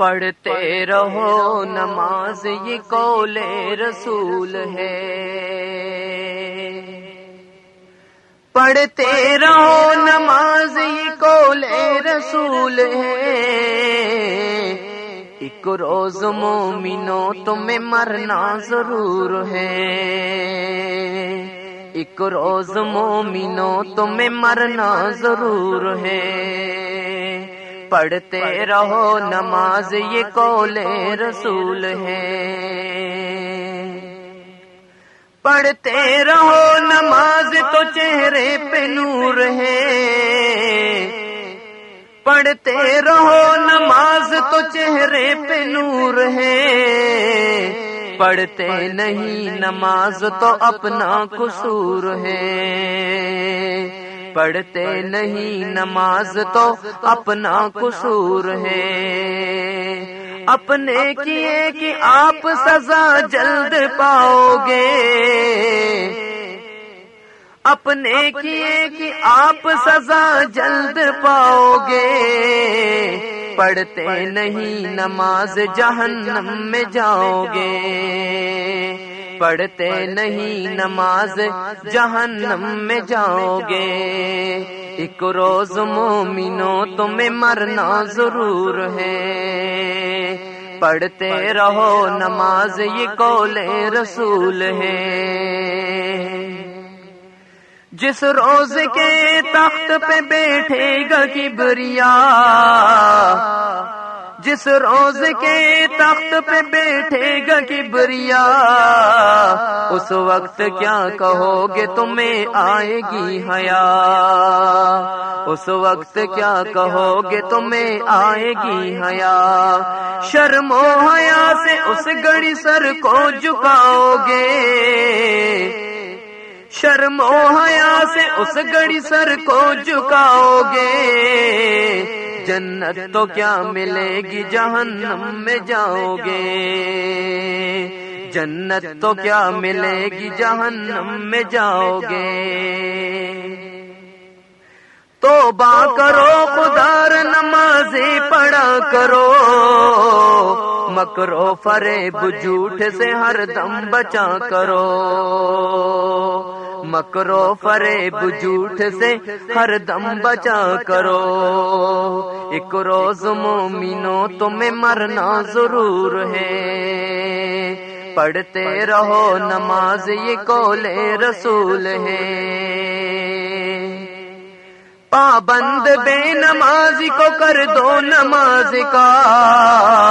پڑھتے رہو نماز یہ کول رسول ہے۔ پڑھتے رہو نماز یہ کول رسول ہے۔ ایک روز مومنو تمہیں مرنا ضرور ہے۔ ایک روز مومنو تمہیں مرنا ضرور ہے۔ پڑھتے رہو نماز یہ کول رسول ہے۔ پڑھتے رہو نماز تو چہرے پہ نور ہے۔ پڑھتے رہو نماز تو چہرے پہ نور ہے۔ پڑھتے نہیں نماز تو اپنا قصور ہے۔ پڑھتے نہیں، نماز تو اپنا قصور ہے۔ اپنے کیے کہ آپ سزا جلد پاؤ گے اپنے کیے کہ آپ سزا جلد پاؤ گے پڑھتے نہیں، نماز جہنم میں جاؤ گے پڑھتے نہیں نماز جہنم میں جاؤ گے ایک روز مومنو تمہیں مرنا ضرور ہے۔ پڑھتے رہو نماز، یہ کول رسول ہے۔ جس روز کے تخت پہ بیٹھے گا کبریا جس روز کے تخت پہ بیٹھے گا کبریا، اس وقت کیا کہو گے تمہیں آئے گی حیا؟ اس وقت کیا کہو گے تمہیں آئے گی حیا؟ شرم و حیا سے اس گڑی سر کو جھکاؤ گے شرم و حیا سے اس گڑی سر کو جھکاؤ گے جنت تو کیا ملے گی؟ جہنم میں جاؤ گے۔ جنت تو کیا ملے گی؟ جہنم میں جاؤ گے۔ تو با کرو، خدار نماز پڑا کرو۔ مکرو، فریب، جھوٹ سے ہر دم بچا کرو۔ مکرو، فریب، جھوٹ سے ہر دم بچا کرو۔ ایک روز مومنو تمہیں مرنا ضرور ہے۔ پڑھتے رہو، نماز یہ کول رسول ہے۔ پابند بے نمازی کو کر دو نماز کا۔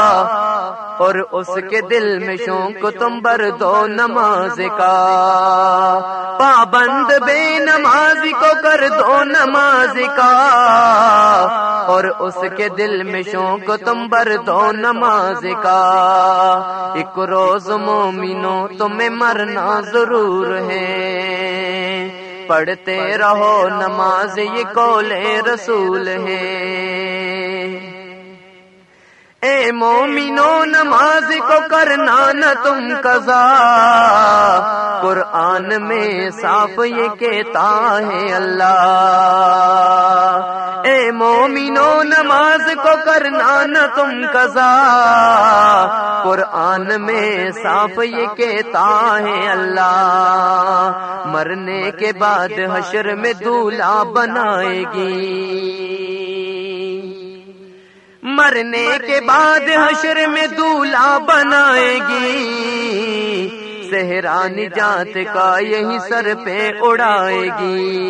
اور اس کے دل میں شوق تم بر دو نماز کا۔ پابند بے نمازی کو کر دو نماز کا۔ اور اس کے دل میں شوق تم بر دو نماز کا۔ ایک روز مومنو تمہیں مرنا ضرور ہے۔ پڑھتے رہو نماز یہ کول رسول ہے۔ اے مومنو نماز کو کرنا نہ تم قضا۔ قرآن میں صاف یہ کہتا ہے اللہ۔ اے مومنو نماز کو کرنا نہ تم قضا۔ قرآن میں صاف یہ کہتا ہے اللہ۔ مرنے کے بعد حشر میں دولہا بنائے گی۔ مرنے کے بعد حشر میں دولہا بنائے گی۔ صحرا نجات کا یہی سر پہ اڑائے گی۔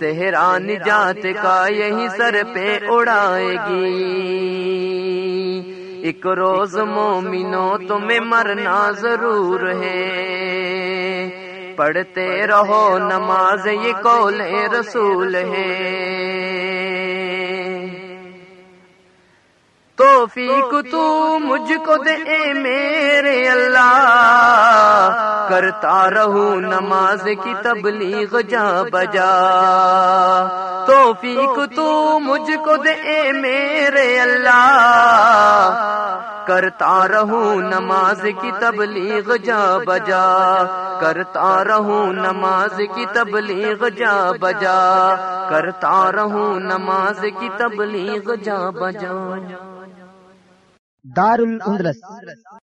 صحرا نجات کا یہی سر پہ اڑائے گی۔ ایک روز مومنو تمہیں مرنا ضرور ہے۔ پڑھتے رہو نماز یہ کول رسول ہے۔ توفیق تو مجھ کو دے میرے اللہ۔ کرتا رہوں نماز کی تبلیغ جا بجا۔ توفیق تو مجھ کو دے میرے اللہ۔ کرتا رہوں نماز کی تبلیغ جا بجا۔ کرتا رہوں نماز کی تبلیغ جا بجا۔ کرتا رہوں نماز کی تبلیغ جا بجا۔ دار الاندلس